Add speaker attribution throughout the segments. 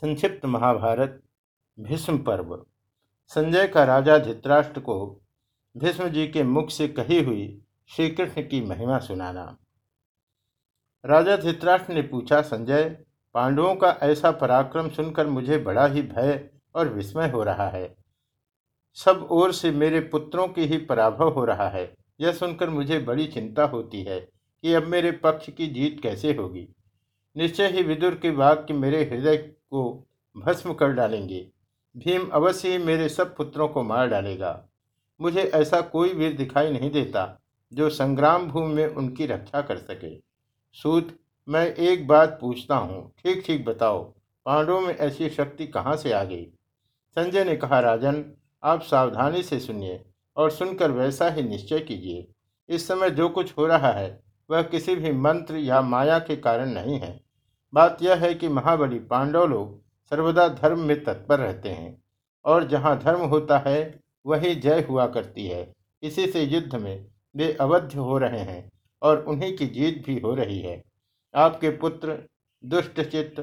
Speaker 1: संक्षिप्त महाभारत, भीष्म पर्व। संजय का राजा धृतराष्ट्र को भीष्म जी के मुख से कही हुई श्री कृष्ण की महिमा सुनाना। राजा धृतराष्ट्र ने पूछा, संजय, पांडवों का ऐसा पराक्रम सुनकर मुझे बड़ा ही भय और विस्मय हो रहा है। सब ओर से मेरे पुत्रों की ही पराभव हो रहा है। यह सुनकर मुझे बड़ी चिंता होती है कि अब मेरे पक्ष की जीत कैसे होगी। निश्चय ही विदुर के वाक्य मेरे हृदय को भस्म कर डालेंगे। भीम अवश्य मेरे सब पुत्रों को मार डालेगा। मुझे ऐसा कोई वीर दिखाई नहीं देता जो संग्राम भूमि में उनकी रक्षा कर सके। सूत, मैं एक बात पूछता हूँ। ठीक ठीक बताओ, पांडवों में ऐसी शक्ति कहाँ से आ गई? संजय ने कहा, राजन, आप सावधानी से सुनिए और सुनकर वैसा ही निश्चय कीजिए। इस समय जो कुछ हो रहा है, वह किसी भी मंत्र या माया के कारण नहीं है। बात यह है कि महाबली पांडव लोग सर्वदा धर्म में तत्पर रहते हैं, और जहाँ धर्म होता है, वही जय हुआ करती है। इसी से युद्ध में वे अवध्य हो रहे हैं, और उन्हीं की जीत भी हो रही है। आपके पुत्र दुष्टचित्त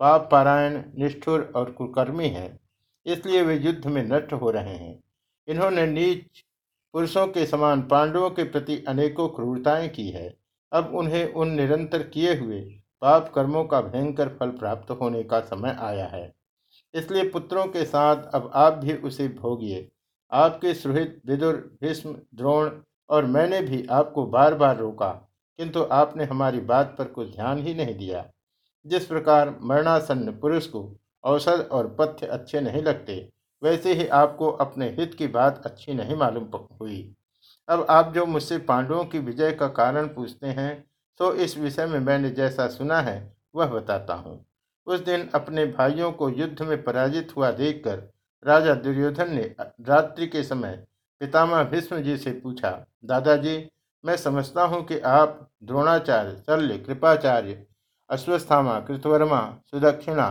Speaker 1: पाप पारायण, निष्ठुर और कुकर्मी हैं, इसलिए वे युद्ध में नष्ट हो रहे हैं। इन्होंने नीच पुरुषों के समान पांडवों के प्रति अनेकों क्रूरताएँ की है। अब उन्हें उन निरंतर किए हुए पाप कर्मों का भयंकर फल प्राप्त होने का समय आया है। इसलिए पुत्रों के साथ अब आप भी उसे भोगिए। आपके सुहृद विदुर, भीष्म, द्रोण और मैंने भी आपको बार बार रोका, किंतु आपने हमारी बात पर कुछ ध्यान ही नहीं दिया। जिस प्रकार मरणासन्न पुरुष को औषध और पथ्य अच्छे नहीं लगते, वैसे ही आपको अपने हित की बात अच्छी नहीं मालूम हुई। अब आप जो मुझसे पांडवों की विजय का कारण पूछते हैं तो इस विषय में मैंने जैसा सुना है, वह बताता हूँ। उस दिन अपने भाइयों को युद्ध में पराजित हुआ देखकर राजा दुर्योधन ने रात्रि के समय पितामह भीष्म जी से पूछा, दादाजी, मैं समझता हूँ कि आप द्रोणाचार्य, शल्य, कृपाचार्य, अश्वस्थामा, कृतवर्मा, सुदक्षिणा,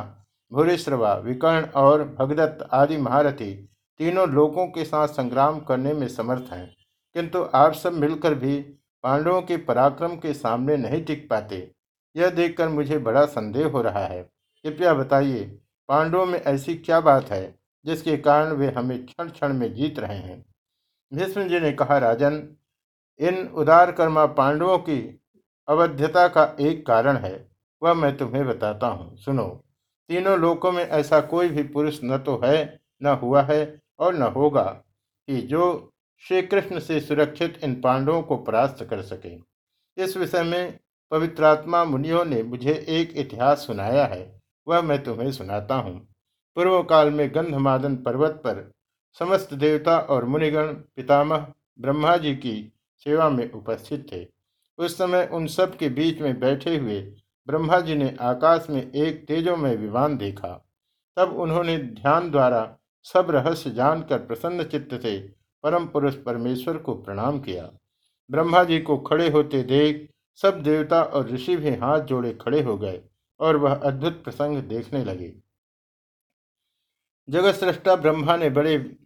Speaker 1: भूरिश्रवा, विकर्ण और भगदत्त आदि महारथी तीनों लोगों के साथ संग्राम करने में समर्थ हैं। किंतु आप सब मिलकर भी पांडवों के पराक्रम के सामने नहीं टिक पाते। यह देखकर मुझे बड़ा संदेह हो रहा है। कृपया बताइए, पांडवों में ऐसी क्या बात है, जिसके कारण वे हमें क्षण क्षण में जीत रहे हैं? भीष्म जी ने कहा, राजन, इन उदार कर्मा पांडवों की अवध्यता का एक कारण है, वह मैं तुम्हें बताता हूँ। सुनो, तीनों लोकों में ऐसा कोई भी पुरुष न तो है, न हुआ है और न होगा कि जो श्री कृष्ण से सुरक्षित इन पांडवों को परास्त कर सके। इस विषय में पवित्रात्मा मुनियों ने मुझे एक इतिहास सुनाया है, वह मैं तुम्हें सुनाता हूँ। पूर्व काल में गंधमादन पर्वत पर समस्त देवता और मुनिगण पितामह ब्रह्मा जी की सेवा में उपस्थित थे। उस समय उन सब के बीच में बैठे हुए ब्रह्मा जी ने आकाश में एक तेजोमय विमान देखा। तब उन्होंने ध्यान द्वारा सब रहस्य जानकर प्रसन्न चित्त से परम पुरुष परमेश्वर को प्रणाम किया। ब्रह्मा जी को खड़े होते देख सब देवता और ऋषि भी हाथ जोड़े खड़े हो गए और वह अद्भुत प्रसंग देखने लगे। जगत सृष्टा ब्रह्मा ने बड़े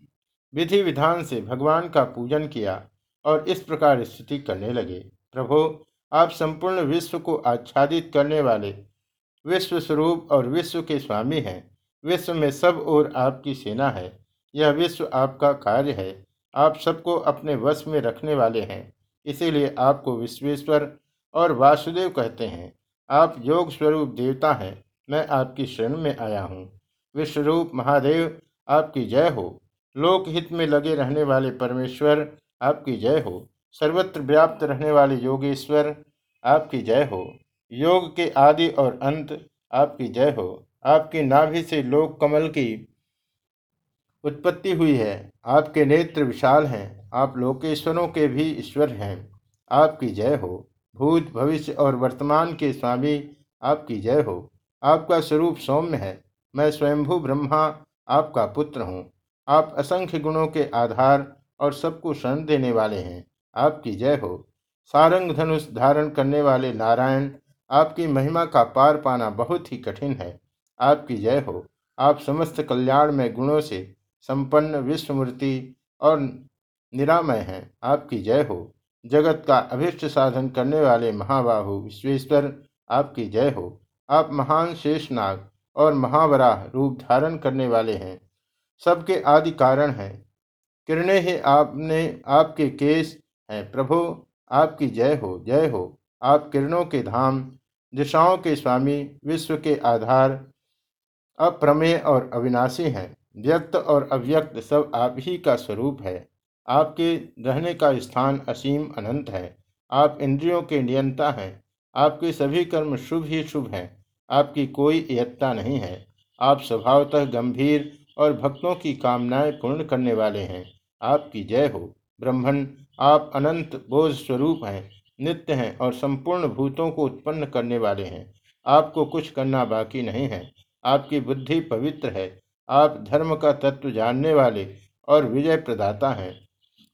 Speaker 1: विधि विधान से भगवान का पूजन किया और इस प्रकार स्थिति करने लगे। प्रभो, आप संपूर्ण विश्व को आच्छादित करने वाले विश्व स्वरूप और विश्व के स्वामी हैं। विश्व में सब और आपकी सेना है। यह विश्व आपका कार्य है। आप सबको अपने वश में रखने वाले हैं। इसीलिए आपको विश्वेश्वर और वासुदेव कहते हैं। आप योग स्वरूप देवता हैं। मैं आपकी शरण में आया हूँ। विश्वरूप महादेव, आपकी जय हो। लोकहित में लगे रहने वाले परमेश्वर, आपकी जय हो। सर्वत्र व्याप्त रहने वाले योगेश्वर, आपकी जय हो। योग के आदि और अंत, आपकी जय हो। आपकी नाभि से लोक कमल की उत्पत्ति हुई है। आपके नेत्र विशाल हैं। आप लोकेश्वरों के भी ईश्वर हैं। आपकी जय हो। भूत, भविष्य और वर्तमान के स्वामी, आपकी जय हो। आपका स्वरूप सौम्य है। मैं स्वयंभू ब्रह्मा, आपका पुत्र हूँ। आप असंख्य गुणों के आधार और सबको शरण देने वाले हैं। आपकी जय हो। सारंग धनुष धारण करने वाले नारायण, आपकी महिमा का पार पाना बहुत ही कठिन है। आपकी जय हो। आप समस्त कल्याण में गुणों से संपन्न विश्वमूर्ति और निरामय हैं। आपकी जय हो। जगत का अभिष्ट साधन करने वाले महाबाहु विश्वेश्वर, आपकी जय हो। आप महान शेषनाग और महावराह रूप धारण करने वाले हैं। सबके आदि कारण हैं। किरणें ही आपने, आपके केस हैं प्रभु। आपकी जय हो जय हो। आप किरणों के धाम, दिशाओं के स्वामी, विश्व के आधार, अप्रमेय और अविनाशी हैं। व्यक्त और अव्यक्त सब आप ही का स्वरूप है। आपके रहने का स्थान असीम अनंत है। आप इंद्रियों के नियंता हैं। आपके सभी कर्म शुभ ही शुभ हैं। आपकी कोई यत्ता नहीं है। आप स्वभावतः गंभीर और भक्तों की कामनाएँ पूर्ण करने वाले हैं। आपकी जय हो। ब्रह्मण आप अनंत बोध स्वरूप हैं। नित्य हैं और संपूर्ण भूतों को उत्पन्न करने वाले हैं। आपको कुछ करना बाकी नहीं है। आपकी बुद्धि पवित्र है। आप धर्म का तत्व जानने वाले और विजय प्रदाता हैं।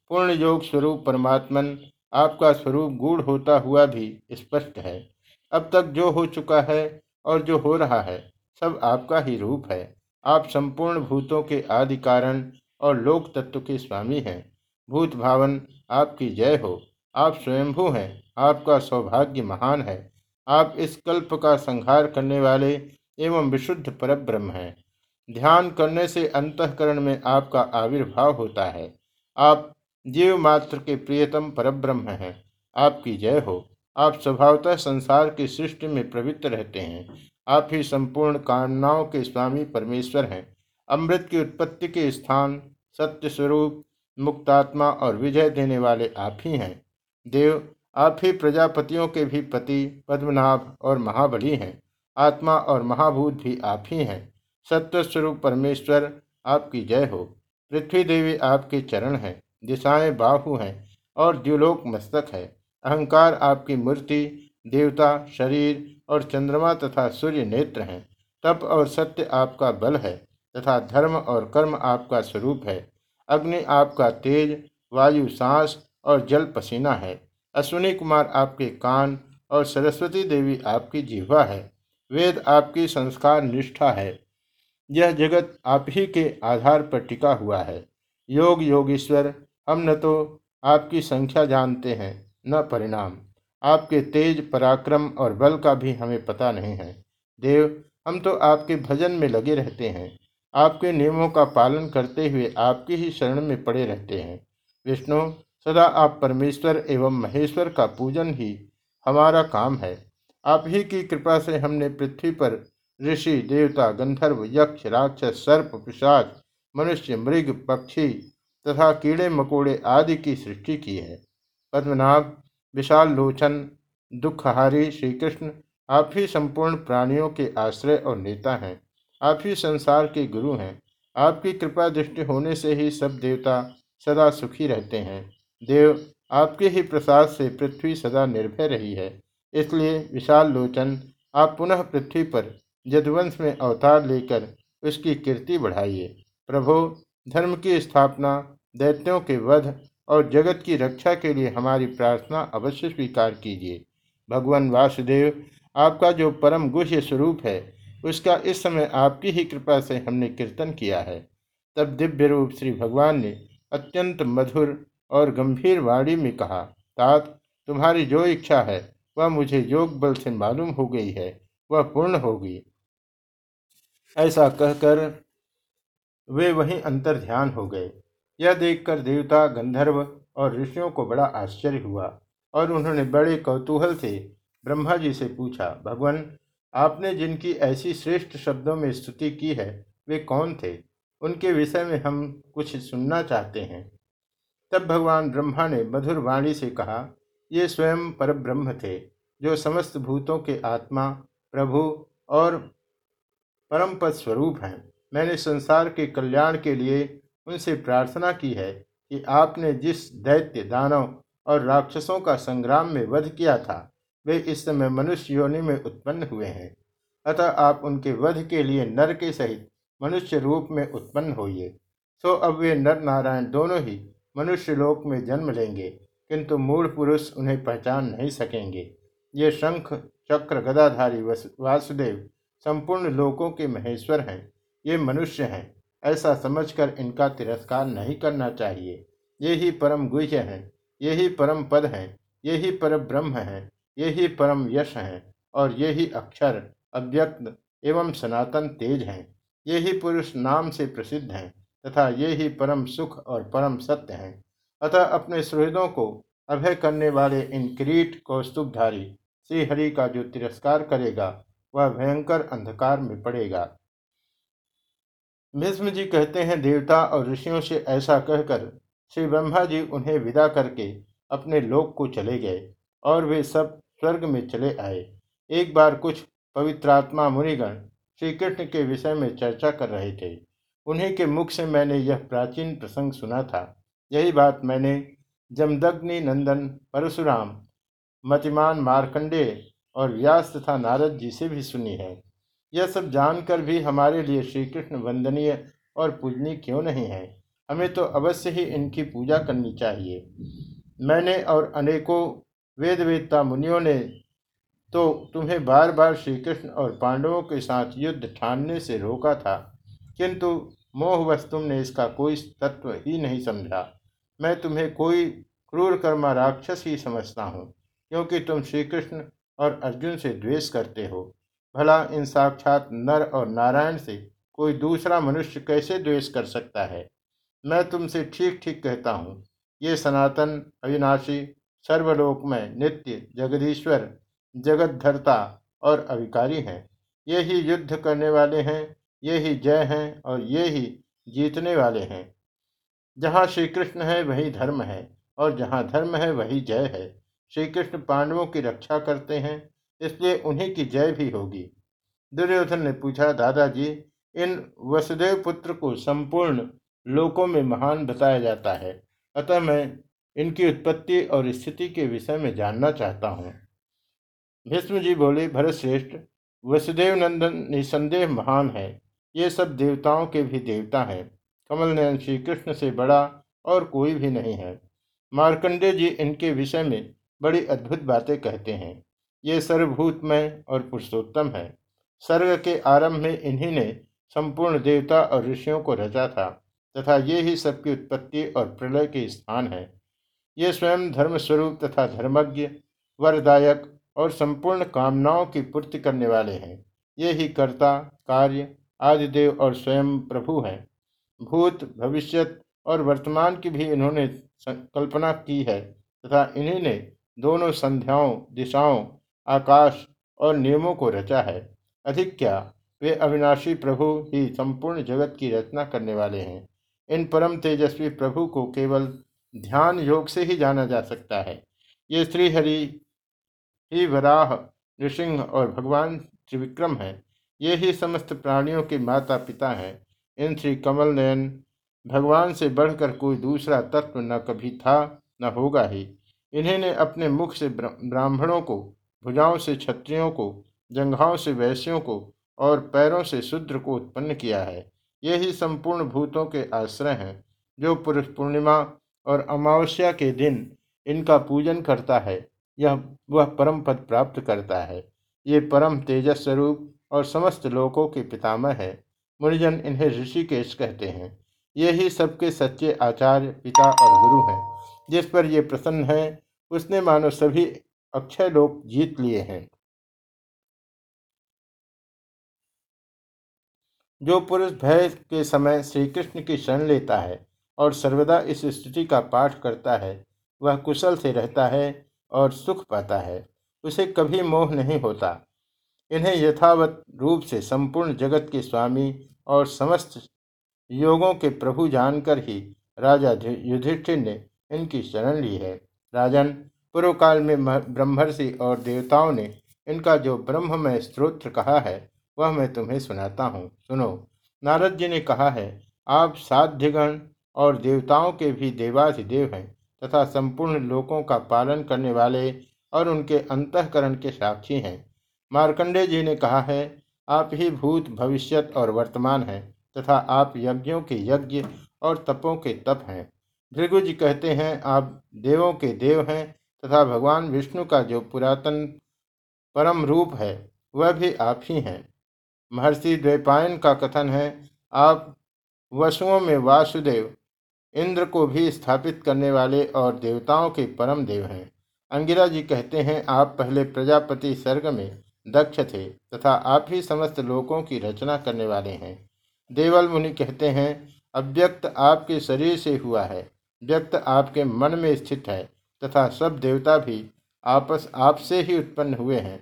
Speaker 1: पूर्ण योग स्वरूप परमात्मन आपका स्वरूप गूढ़ होता हुआ भी स्पष्ट है। अब तक जो हो चुका है और जो हो रहा है, सब आपका ही रूप है। आप संपूर्ण भूतों के आदि कारण और लोक तत्व के स्वामी हैं। भूत भावन, आपकी जय हो। आप स्वयंभू हैं। आपका सौभाग्य महान है। आप इस कल्प का संहार करने वाले एवं विशुद्ध परब्रह्म हैं। ध्यान करने से अंतकरण में आपका आविर्भाव होता है। आप जीव मात्र के प्रियतम परब्रह्म हैं। आपकी जय हो। आप स्वभावतः संसार की सृष्टि में प्रवृत्त रहते हैं। आप ही संपूर्ण कामनाओं के स्वामी परमेश्वर हैं। अमृत की उत्पत्ति के स्थान सत्य स्वरूप मुक्तात्मा और विजय देने वाले आप ही हैं। देव, आप ही प्रजापतियों के भी पति, पद्मनाभ और महाबली हैं। आत्मा और महाभूत भी आप ही हैं। सत्य स्वरूप परमेश्वर, आपकी जय हो। पृथ्वी देवी आपके चरण हैं, दिशाएँ बाहु हैं और द्युलोक मस्तक है। अहंकार आपकी मूर्ति, देवता, शरीर और चंद्रमा तथा सूर्य नेत्र हैं। तप और सत्य आपका बल है तथा धर्म और कर्म आपका स्वरूप है। अग्नि आपका तेज, वायु सांस और जल पसीना है। अश्विनी कुमार आपके कान और सरस्वती देवी आपकी जिह्वा है। वेद आपकी संस्कार निष्ठा है। यह जगत आप ही के आधार पर टिका हुआ है। योग योगेश्वर, हम न तो आपकी संख्या जानते हैं, न परिणाम। आपके तेज पराक्रम और बल का भी हमें पता नहीं है। देव, हम तो आपके भजन में लगे रहते हैं। आपके नियमों का पालन करते हुए आपकी ही शरण में पड़े रहते हैं। विष्णु, सदा आप परमेश्वर एवं महेश्वर का पूजन ही हमारा काम है। आप ही की कृपा से हमने पृथ्वी पर ऋषि, देवता, गंधर्व, यक्ष, राक्षस, सर्प, पिशाच, मनुष्य, मृग, पक्षी तथा कीड़े, मकोड़े आदि की सृष्टि की है। पद्मनाभ, विशाल लोचन, दुखहारी श्री कृष्ण आप ही संपूर्ण प्राणियों के आश्रय और नेता हैं। आप ही संसार के गुरु हैं। आपकी कृपा दृष्टि होने से ही सब देवता सदा सुखी रहते हैं। देव आपके ही प्रसाद से पृथ्वी सदा निर्भय रही है। इसलिए विशाल लोचन, आप पुनः पृथ्वी पर यदुवंश में अवतार लेकर उसकी कीर्ति बढ़ाइए प्रभो, धर्म की स्थापना, दैत्यों के वध और जगत की रक्षा के लिए हमारी प्रार्थना अवश्य स्वीकार कीजिए। भगवान वासुदेव, आपका जो परम गुह्य स्वरूप है, उसका इस समय आपकी ही कृपा से हमने कीर्तन किया है। तब दिव्य रूप श्री भगवान ने अत्यंत मधुर और गंभीर वाणी में कहा, तात, तुम्हारी जो इच्छा है, वह मुझे योग बल से मालूम हो गई है, वह पूर्ण होगी। ऐसा कहकर वे वहीं अंतर ध्यान हो गए। यह देखकर देवता, गंधर्व और ऋषियों को बड़ा आश्चर्य हुआ और उन्होंने बड़े कौतूहल से ब्रह्मा जी से पूछा, भगवान, आपने जिनकी ऐसी श्रेष्ठ शब्दों में स्तुति की है, वे कौन थे? उनके विषय में हम कुछ सुनना चाहते हैं। तब भगवान ब्रह्मा ने मधुर वाणी से कहा, ये स्वयं पर ब्रह्म थे, जो समस्त भूतों के आत्मा, प्रभु और परम पद स्वरूप हैं। मैंने संसार के कल्याण के लिए उनसे प्रार्थना की है कि आपने जिस दैत्य, दानव और राक्षसों का संग्राम में वध किया था, वे इस समय मनुष्य योनि में उत्पन्न हुए हैं। अतः आप उनके वध के लिए नर के सहित मनुष्य रूप में उत्पन्न होइए। सो अब वे नर नारायण दोनों ही मनुष्य लोक में जन्म लेंगे, किंतु मूल पुरुष उन्हें पहचान नहीं सकेंगे। ये शंख, चक्र, गदाधारी वासुदेव संपूर्ण लोकों के महेश्वर हैं, ये मनुष्य हैं, ऐसा समझकर इनका तिरस्कार नहीं करना चाहिए। ये ही परम गुह्य हैं, ये ही परम पद हैं, ये ही परम ब्रह्म हैं, ये ही परम यश हैं, और ये ही अक्षर, अव्यक्त एवं सनातन तेज हैं। ये ही पुरुष नाम से प्रसिद्ध हैं, तथा ये ही परम सुख और परम सत्य हैं। अतः अपने सुहृदों को अभय करने वाले इन किरीट कौस्तुभधारी, श्रीहरि का जो तिरस्कार करेगा वह भयंकर अंधकार में पड़ेगा। भीष्म जी कहते हैं, देवता और ऋषियों से ऐसा कहकर श्री ब्रह्मा जी उन्हें विदा करके अपने लोक को चले गए और वे सब स्वर्ग में चले आए। एक बार कुछ पवित्रात्मा मुनिगण श्री कृष्ण के विषय में चर्चा कर रहे थे। उन्हीं के मुख से मैंने यह प्राचीन प्रसंग सुना था। यही बात मैंने जमदग्नि नंदन परशुराम मतिमान मार्कंडे और व्यास तथा नारद जी से भी सुनी है। यह सब जानकर भी हमारे लिए श्री कृष्ण वंदनीय और पूजनीय क्यों नहीं है? हमें तो अवश्य ही इनकी पूजा करनी चाहिए। मैंने और अनेकों वेद वेदता मुनियों ने तो तुम्हें बार बार श्री कृष्ण और पांडवों के साथ युद्ध ठानने से रोका था, किंतु मोहवश तुमने इसका कोई तत्व ही नहीं समझा। मैं तुम्हें कोई क्रूर कर्मा राक्षस ही समझता हूँ, क्योंकि तुम श्री कृष्ण और अर्जुन से द्वेष करते हो। भला इन साक्षात नर और नारायण से कोई दूसरा मनुष्य कैसे द्वेष कर सकता है? मैं तुमसे ठीक ठीक कहता हूँ। ये सनातन, अविनाशी, सर्वलोक में नित्य जगदीश्वर जगतधरता और अविकारी हैं। ये ही युद्ध करने वाले हैं, ये ही जय हैं और ये ही जीतने वाले हैं। जहाँ श्री कृष्ण है, वही धर्म है और जहाँ धर्म है, वही जय है। श्री कृष्ण पांडवों की रक्षा करते हैं, इसलिए उन्हीं की जय भी होगी। दुर्योधन ने पूछा, दादाजी, इन वसुदेव पुत्र को संपूर्ण लोकों में महान बताया जाता है, अतः मैं इनकी उत्पत्ति और स्थिति के विषय में जानना चाहता हूँ भीष्म जी बोले भरत श्रेष्ठ वसुदेव नंदन निसंदेह महान है, ये सब देवताओं के भी देवता हैं। कमल नयन श्री कृष्ण से बड़ा और कोई भी नहीं है। मार्कंडे जी इनके विषय में बड़ी अद्भुत बातें कहते हैं। ये सर्वभूतमय और पुरुषोत्तम है। सर्ग के आरंभ में इन्हीं ने संपूर्ण देवता और ऋषियों को रचा था, तथा ये ही सबकी उत्पत्ति और प्रलय के स्थान है। ये स्वयं धर्मस्वरूप तथा धर्मज्ञ, वरदायक और संपूर्ण कामनाओं की पूर्ति करने वाले हैं। ये ही कर्ता, कार्य, आदिदेव और स्वयं प्रभु हैं। भूत, भविष्यत और वर्तमान की भी इन्होंने कल्पना की है, तथा इन्हीं ने दोनों संध्याओं, दिशाओं, आकाश और नियमों को रचा है। अधिक क्या, वे अविनाशी प्रभु ही संपूर्ण जगत की रचना करने वाले हैं। इन परम तेजस्वी प्रभु को केवल ध्यान योग से ही जाना जा सकता है। ये श्रीहरि, ही वराह, नृसिंह और भगवान त्रिविक्रम है। ये ही समस्त प्राणियों के माता पिता हैं। इन श्री कमल नयन, भगवान से बढ़कर कोई दूसरा तत्व न कभी था, न होगा ही। इन्हीं अपने मुख से ब्राह्मणों को, भुजाओं से क्षत्रियों को, जंघाओं से वैश्यों को और पैरों से शूद्र को उत्पन्न किया है। यही संपूर्ण भूतों के आश्रय हैं, जो पुरुष पूर्णिमा और अमावस्या के दिन इनका पूजन करता है। यह, वह परम पद प्राप्त करता है। ये परम तेजस स्वरूप और समस्त लोकों के पितामह है। मुनिजन इन्हें ऋषिकेश कहते हैं। ये ही सबके सच्चे आचार्य पिता और गुरु हैं, जिस पर ये प्रसन्न है उसने मानो सभी अक्षय लोक जीत लिए हैं। जो पुरुष भय के समय श्री कृष्ण की शरण लेता है और सर्वदा इस स्तुति का पाठ करता है, वह कुशल से रहता है और सुख पाता है। उसे कभी मोह नहीं होता। इन्हें यथावत रूप से संपूर्ण जगत के स्वामी और समस्त योगों के प्रभु जानकर ही राजा युधिष्ठिर ने इनकी शरण ली है। राजन पूर्व काल में ब्रह्मर्षि और देवताओं ने इनका जो ब्रह्ममय स्त्रोत्र कहा है, वह मैं तुम्हें सुनाता हूँ। सुनो, नारद जी ने कहा है, आप साध्यगण और देवताओं के भी देवाधिदेव हैं तथा संपूर्ण लोकों का पालन करने वाले और उनके अंतकरण के साक्षी हैं। मार्कंडे जी ने कहा है, आप ही भूत भविष्यत और वर्तमान हैं तथा आप यज्ञों के यज्ञ और तपों के तप हैं। भृगु जी कहते हैं, आप देवों के देव हैं तथा भगवान विष्णु का जो पुरातन परम रूप है, वह भी आप ही हैं। महर्षि द्वैपायन का कथन है, आप वसुओं में वासुदेव, इंद्र को भी स्थापित करने वाले और देवताओं के परम देव हैं। अंगिरा जी कहते हैं, आप पहले प्रजापति सर्ग में दक्ष थे तथा आप ही समस्त लोकों की रचना करने वाले हैं। देवल मुनि कहते हैं, अव्यक्त आपके शरीर से हुआ है। व्यक्त आपके मन में स्थित है तथा सब देवता भी आपस आपसे ही उत्पन्न हुए हैं।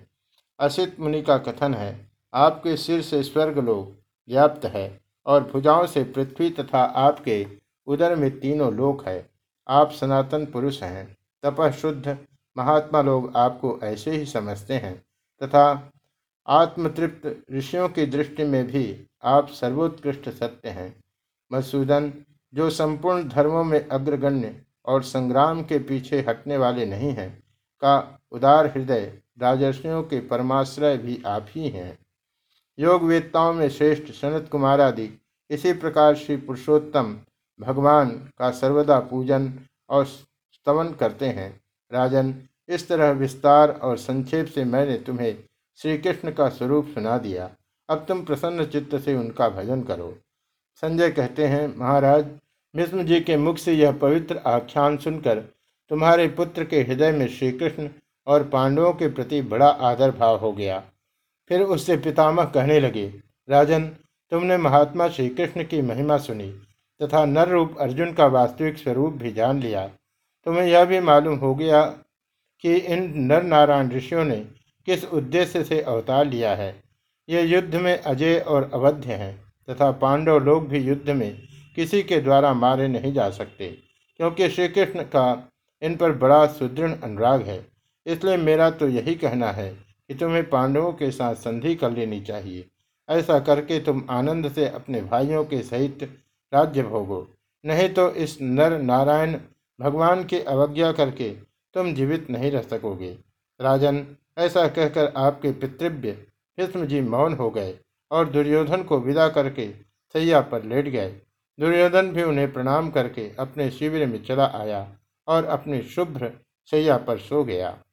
Speaker 1: असित मुनि का कथन है, आपके सिर से स्वर्ग लोक व्याप्त है और भुजाओं से पृथ्वी तथा आपके उदर में तीनों लोक है। आप सनातन पुरुष हैं तपह शुद्ध महात्मा लोग आपको ऐसे ही समझते हैं तथा आत्मतृप्त ऋषियों की दृष्टि में भी आप सर्वोत्कृष्ट सत्य हैं। मधुसूदन जो संपूर्ण धर्मों में अग्रगण्य और संग्राम के पीछे हटने वाले नहीं हैं, का उदार हृदय राजर्षियों के परमाश्रय भी आप ही हैं। योग वेदताओं में श्रेष्ठ सनत कुमार आदि। इसी प्रकार श्री पुरुषोत्तम भगवान का सर्वदा पूजन और स्तवन करते हैं। राजन, इस तरह विस्तार और संक्षेप से मैंने तुम्हें श्री कृष्ण का स्वरूप सुना दिया। अब तुम प्रसन्न चित्त से उनका भजन करो। संजय कहते हैं, महाराज भीष्म जी के मुख से यह पवित्र आख्यान सुनकर तुम्हारे पुत्र के हृदय में श्री कृष्ण और पांडवों के प्रति बड़ा आदर भाव हो गया। फिर उससे पितामह कहने लगे, राजन, तुमने महात्मा श्री कृष्ण की महिमा सुनी तथा नर रूप अर्जुन का वास्तविक स्वरूप भी जान लिया। तुम्हें यह भी मालूम हो गया कि इन नर नारायण ऋषियों ने किस उद्देश्य से अवतार लिया है। ये युद्ध में अजय और अवध्य हैं तथा पांडव लोग भी युद्ध में किसी के द्वारा मारे नहीं जा सकते, क्योंकि श्री कृष्ण का इन पर बड़ा सुदृढ़ अनुराग है। इसलिए मेरा तो यही कहना है कि तुम्हें पांडवों के साथ संधि कर लेनी चाहिए। ऐसा करके तुम आनंद से अपने भाइयों के सहित राज्य भोगो। नहीं तो इस नर नारायण भगवान की अवज्ञा करके तुम जीवित नहीं रह सकोगे। राजन, ऐसा कहकर आपके पितृव्य भीष्म जी मौन हो गए और दुर्योधन को विदा करके सैया पर लेट गए। दुर्योधन भी उन्हें प्रणाम करके अपने शिविर में चला आया और अपने शुभ्र सैया पर सो गया।